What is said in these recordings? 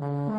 Mm-hmm.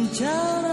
bicara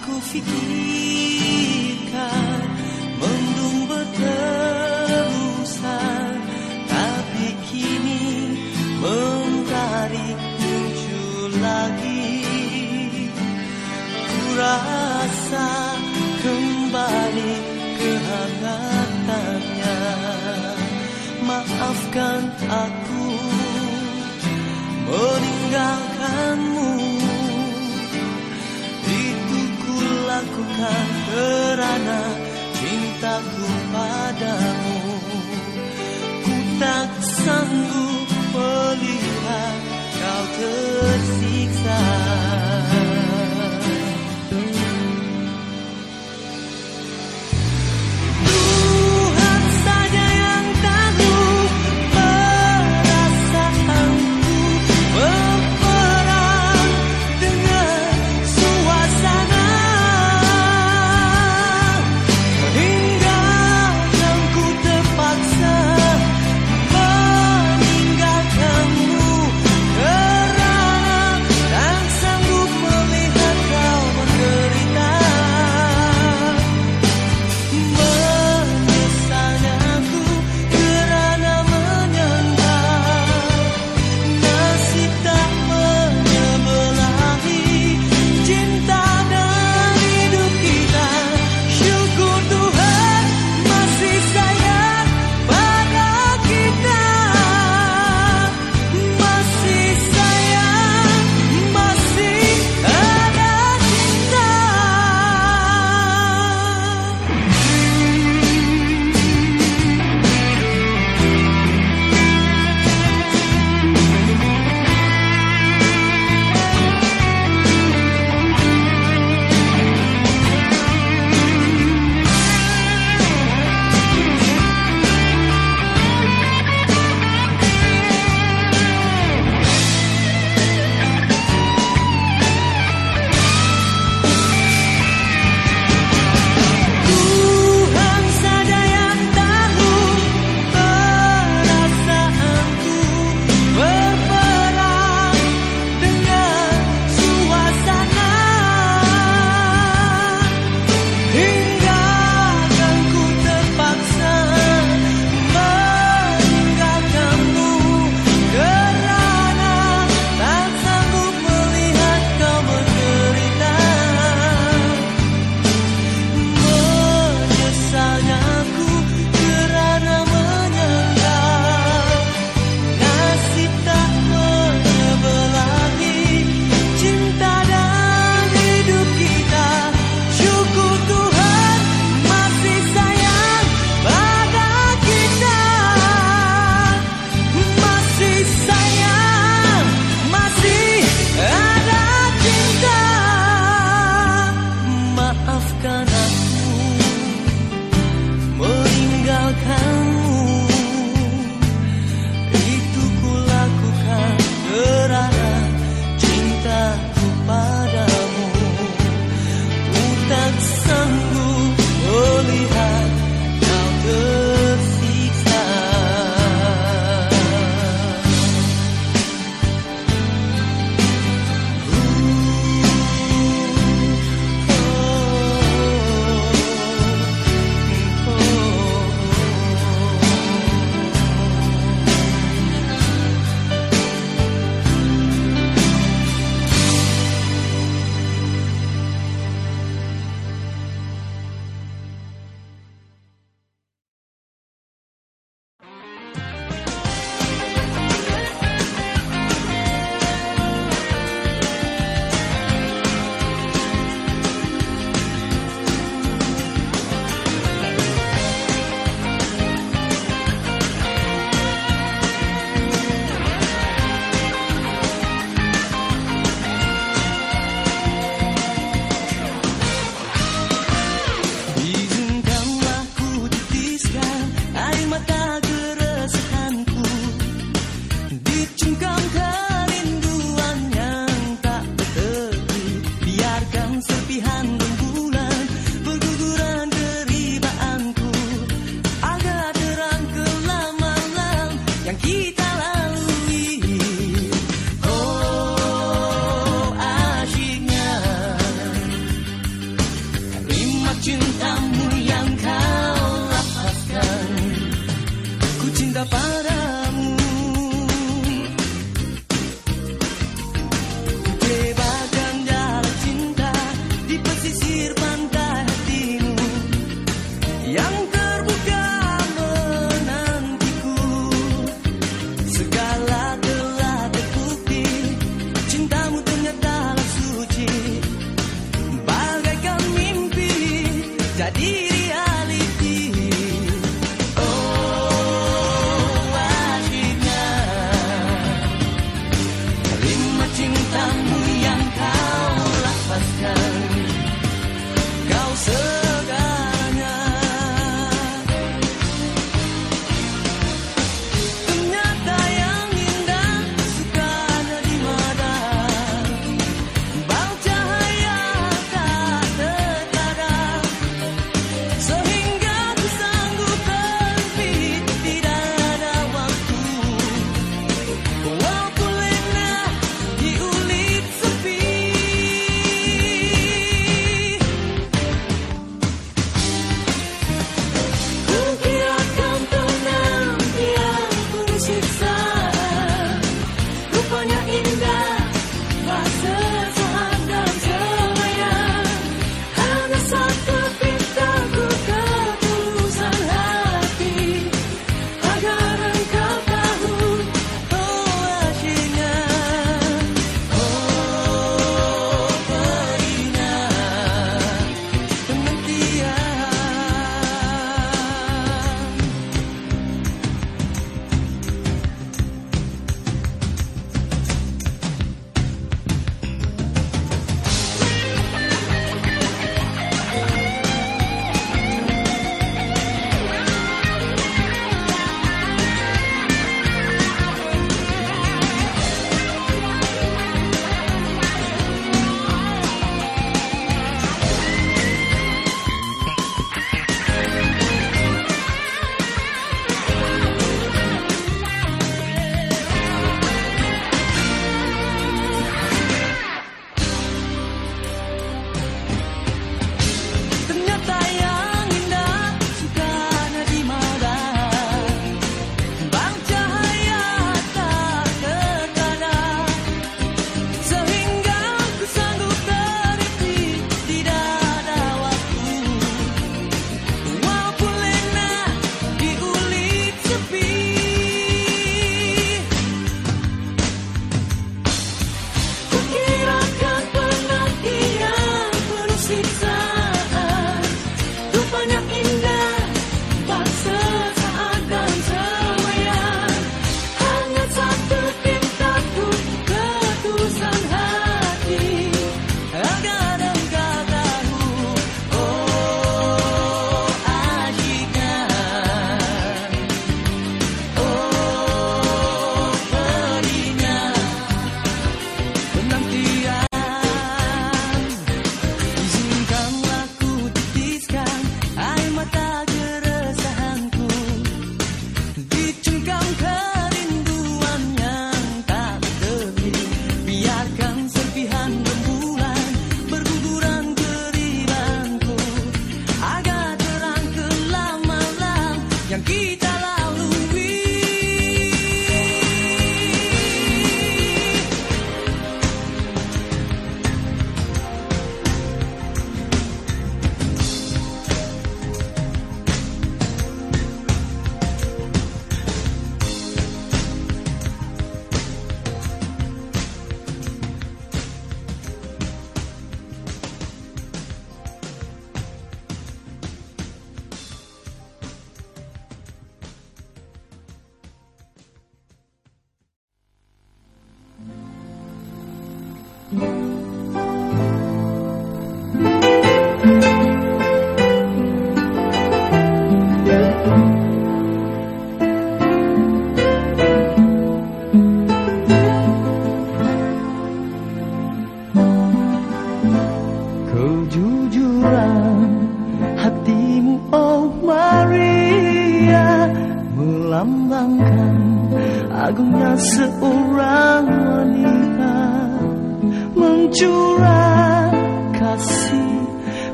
Aku fikirkan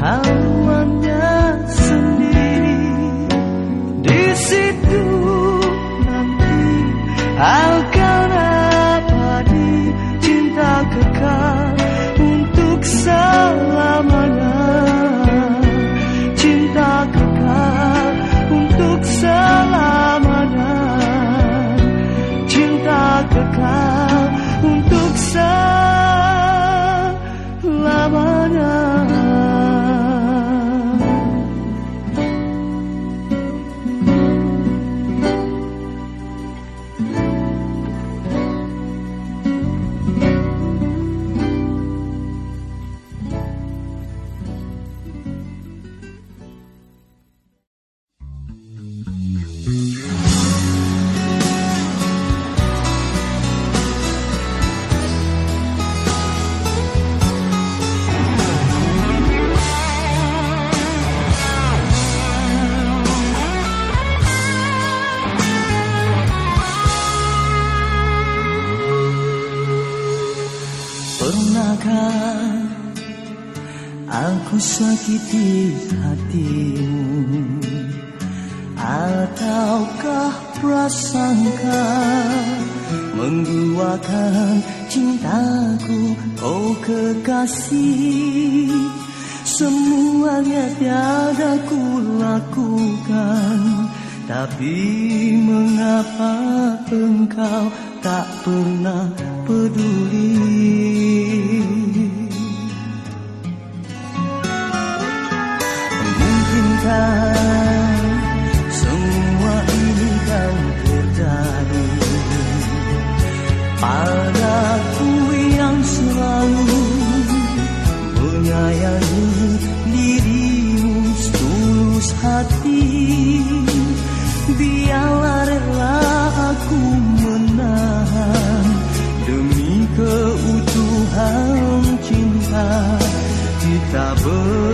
hawanya sendiri. Di situ nanti akan sakiti hatimu. Ataukah prasangka Mengguakan cintaku Oh kekasih? Semuanya tiada ku lakukan Tapi 分。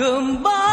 更吧。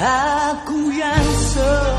Aku yang semalam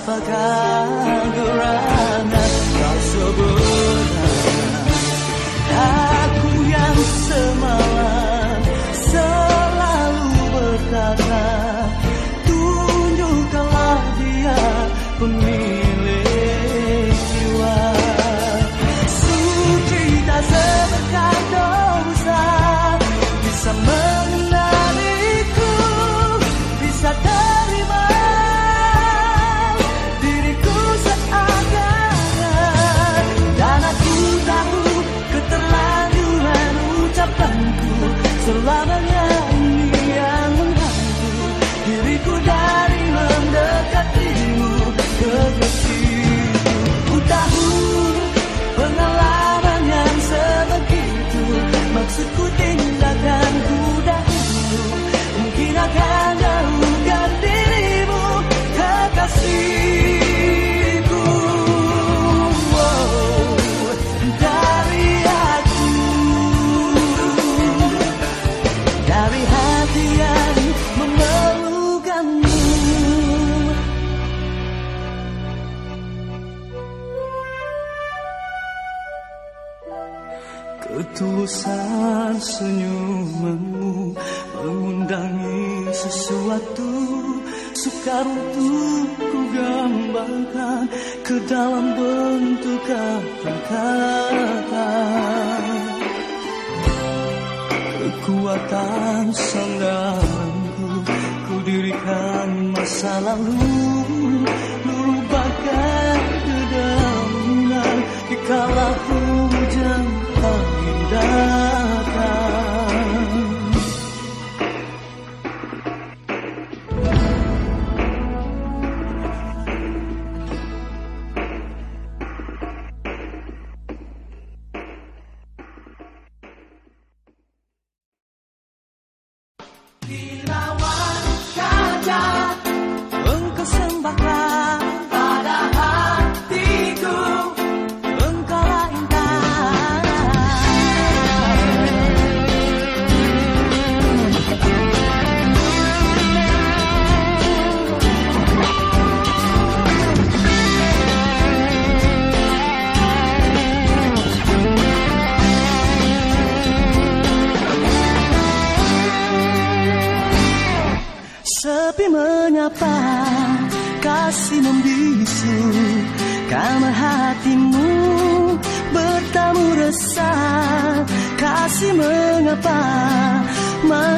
apakah kangaroo.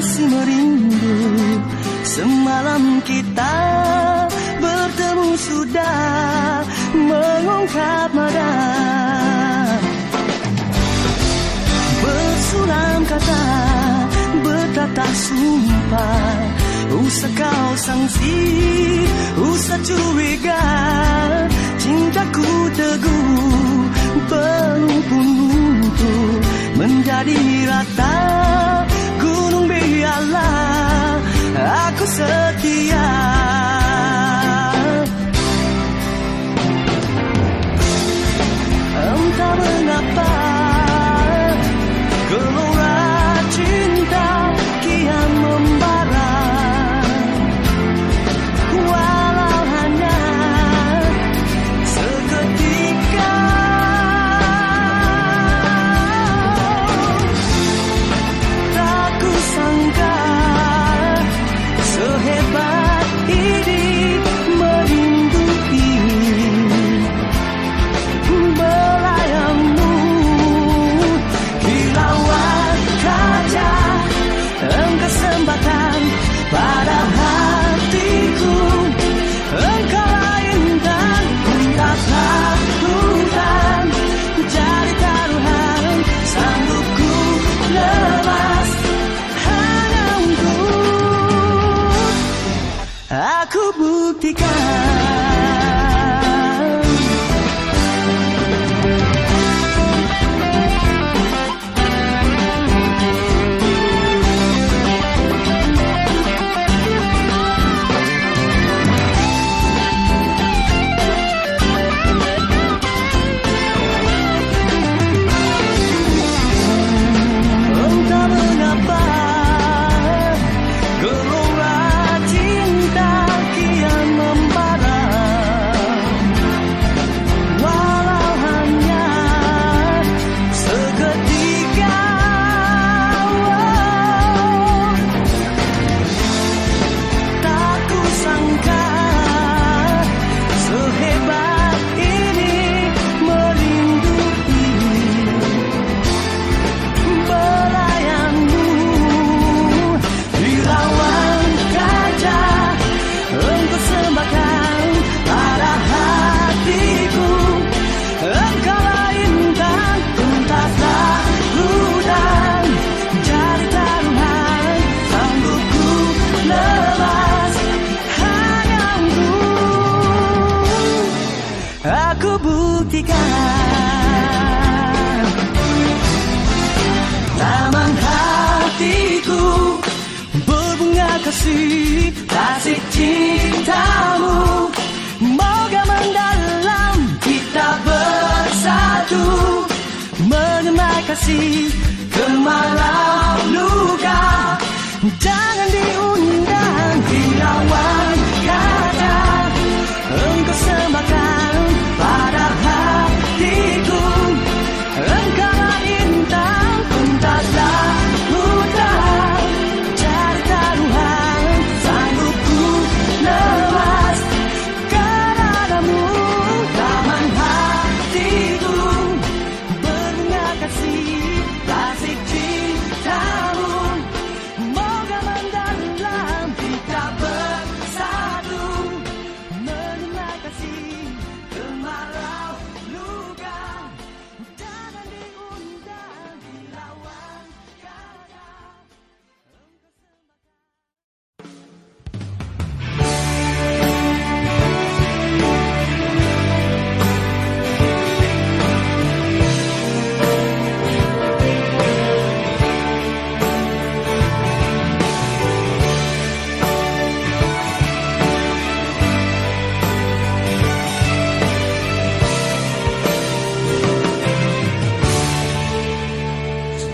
masih merindu. Semalam kita bertemu sudah Mengungkap mata Bersulam kata Berkata sumpah. Usah kau sangsi Usah curiga. Cintaku teguh Pelupun untuk Menjadi rata biarlah aku setia.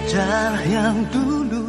Kejar yang dulu